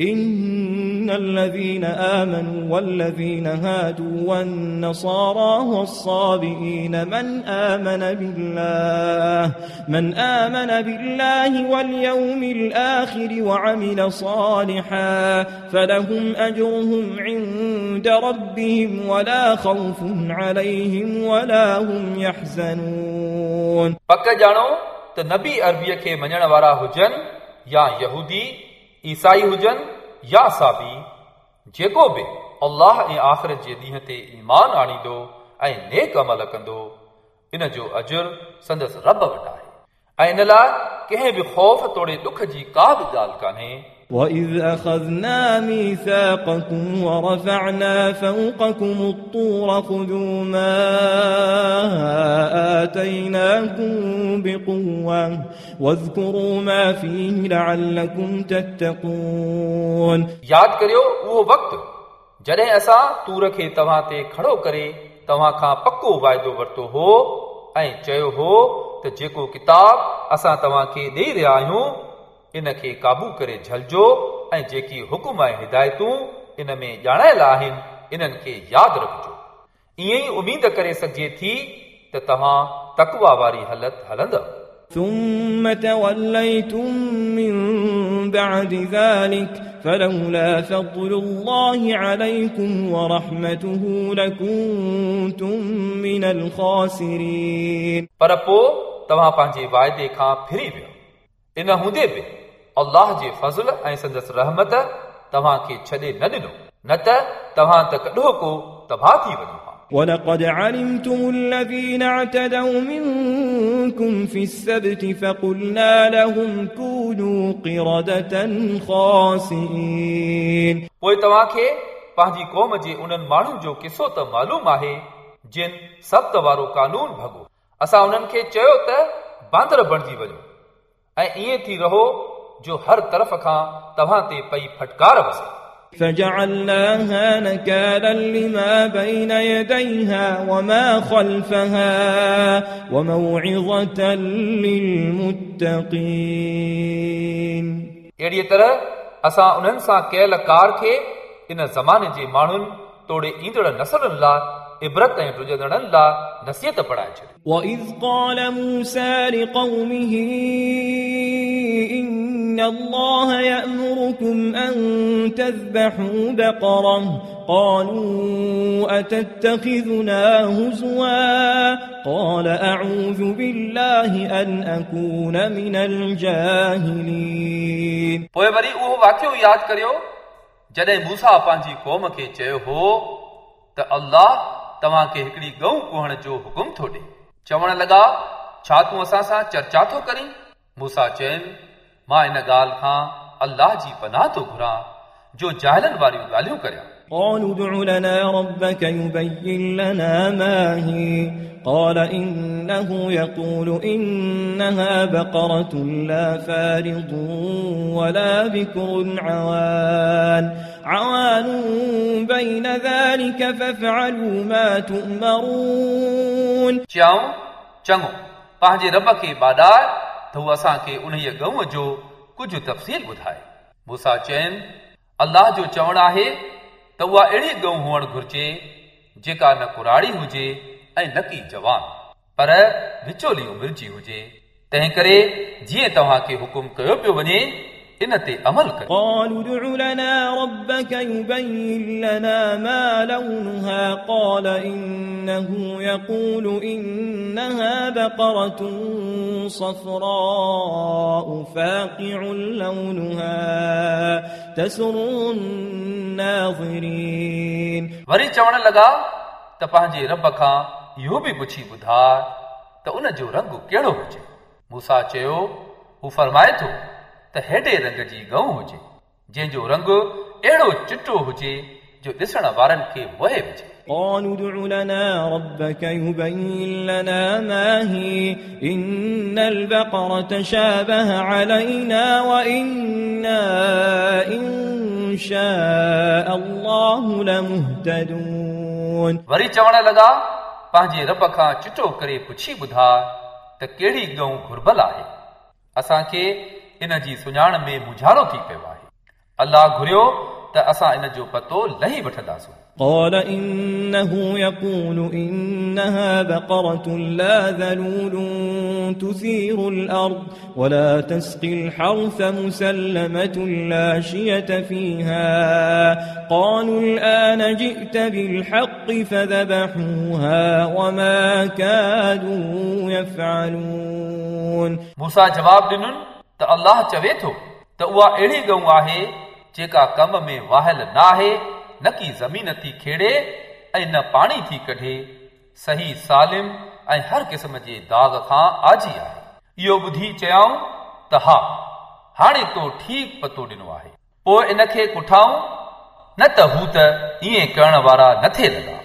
إن الذين آمنوا والذين هادوا والنصارى والصابئين من آمن بالله من آمن بالله واليوم الآخر وعمل صالحا فلهم أجرهم عند ربهم ولا خوف عليهم ولا هم يحزنون. پڪ ڄاڻو ته نبي عربيه کي وارا هجن يا يهودي عيسائي هجن يا صابي جيڪو به الله ۽ آخرت جي ڏينهن تي ايمان آڻيندو ۽ نيڪ عمل ڪندو ان جو اجر سندس رب وٽ آهي ۽ ان لاءِ ڪنهن به خوف توڙي ڏک جي ڪا به ڳالهه ڪانهي وإذ أخذنا ميثاقكم ورفعنا فوقكم الطور خذوا ما آتيناكم بقوة واذكروا ما فيه لعلكم تتقون ياد ڪريو اهو وقت جڏهن اسان تور کي توهان تي کڙو ڪري توهان کان پڪو واعدو ورتو هو ۽ چيو هو ته جيڪو ڪتاب اسان توهان کي ڏئي رهيا آهيون इन खे क़ाबू करे झलजो ऐं जेकी हुकुम ऐं हिदायतूं इन में ॼाणायल आहिनि इन्हनि खे यादि रखिजो ईअं ई उमीद करे सघिजे थी त तव्हां तकवा वारी हालत हलंदव ثم توليتم من بعد ذلك فلولا فضل الله عليكم ورحمته لكنتم من الخاسرين पर पोइ तव्हां पंहिंजे वाइदे खां फिरी वियो इन हूंदे बि अल्लाह जे फज़ल ऐं संदसि रहमत तव्हांखे छॾे न ॾिनो न त तव्हां त कॾो को तबाह थी वञो हा ولقد علمتم الذين اعتدوا منكم في السبت فقلنا لهم كونوا قردة خاسئين पोइ तव्हांखे पंहिंजी क़ौम जे उन्हनि माण्हुनि जो किसो त मालूम आहे जिन सख़्त वारो कानून भॻो असां उन्हनि खे चयो त बांदर बणिजी वञो ऐं ईअं थी रहो जो हर तरफ़ खां तव्हां ते पई फटकार वसे فجعلناها نكالا لما بين يديها وما خلفها وموعظة للمتقين अहिड़ीअ तरह असां उन्हनि सां कयल कार खे इन ज़माने जे माण्हुनि तोड़े ईंदड़ नसलनि लाइ इबरत ऐं ॾुजंदड़नि लाइ नसीहत पढ़ाए छॾी وإذ قال موسى لقومه إن الله يأمركم أن تذبحوا بقرة قالوا أتتخذنا هزوا قال أعوذ بالله أن أكون من الجاهلين पोइ वरी उहो वाक़ियो यादि करियो जॾहिं मूसा पंहिंजी क़ौम खे चयो हो त अल्लाह तव्हांखे हिकिड़ी गऊ कुहण जो हुकुम थो ॾे चवण लॻा छा तूं असां सां चर्चा थो करीं मूसा चयनि मां इन ॻाल्हि खां अल्लाह जी पनाह थो घुरां जो जाहिलनि वारियूं ॻाल्हियूं करियां قالوا ادع لنا ربك يبين لنا ما هي قال إنه يقول إنها بقرة لا فارض ولا بكر عوان عوان بين ذلك فافعلوا ما تؤمرون चऊं चङो पंहिंजे रब खे बाॾाए ته هو اسان کي انهيءَ ڳئون جو ڪجهه تفصيل ٻڌائي. موسيٰ چين الله جو چوڻ آهي ته اها اهڙي ڳئون هئڻ گهرجي جيڪا نه ڪراڙي هجي ۽ نه ڪه جوان. پر وچولي عمر جي هجي. تنهن ڪري جيئن توهان کي حڪم ڪيو پيو وڃي इन ते अमल कयो قالوا ادع لنا ربك يبين لنا ما لونها قال إنه يقول إنها بقرة صفراء فاقع لونها تسر الناظرين वरी चवण लॻा त पंहिंजे रब खां इहो बि पुछी ॿुधाए त उन जो रंग कहिड़ो हुजे मूसा चयो हू फरमाए थो त हेॾे रंग जी गऊं हुजे जंहिंजो रंग अहिड़ो चिटो हुजे जो ॾिसण वारनि खे मोहे विझे قالوا ادع لنا ربك يبين لنا ما هي إن البقرة تشابه علينا وإنا إن شاء الله لمهتدون वरी चवण लॻा पंहिंजे रब खां चिटो करे पुछी ॿुधाए त कहिड़ी गऊं घुर्बल आहे असांखे इन जी सुञाण में मुझारो थी पियो आहे अलाह घुरियो त असां इन जो पतो लही वठंदासूं قال إنه يقول إنها بقرة لا ذلول تثير الأرض ولا تسقي الحرث مسلمة لا شية فيها قالوا الآن جئت بالحق فذبحوها وما كادوا يفعلون मूसा जवाब ॾिनुनि ته الله چوي ٿو ته اها اهڙي گئون آهي جيڪا ڪم ۾ واهيل نه آهي نه ڪه زمين ٿي کيڙي ۽ نه پاڻي ٿي ڪڍي. صحيح سالم ۽ هر قسم جي داغ کان آجي آهي. اهو ٻڌي چيائون ته ها هاڻي تو ٺيڪ پتو ڏنو آهي. پوءِ ان کي ڪٺائون نه ته هو ته ائين ڪرڻ وارا نه ٿئي لڳا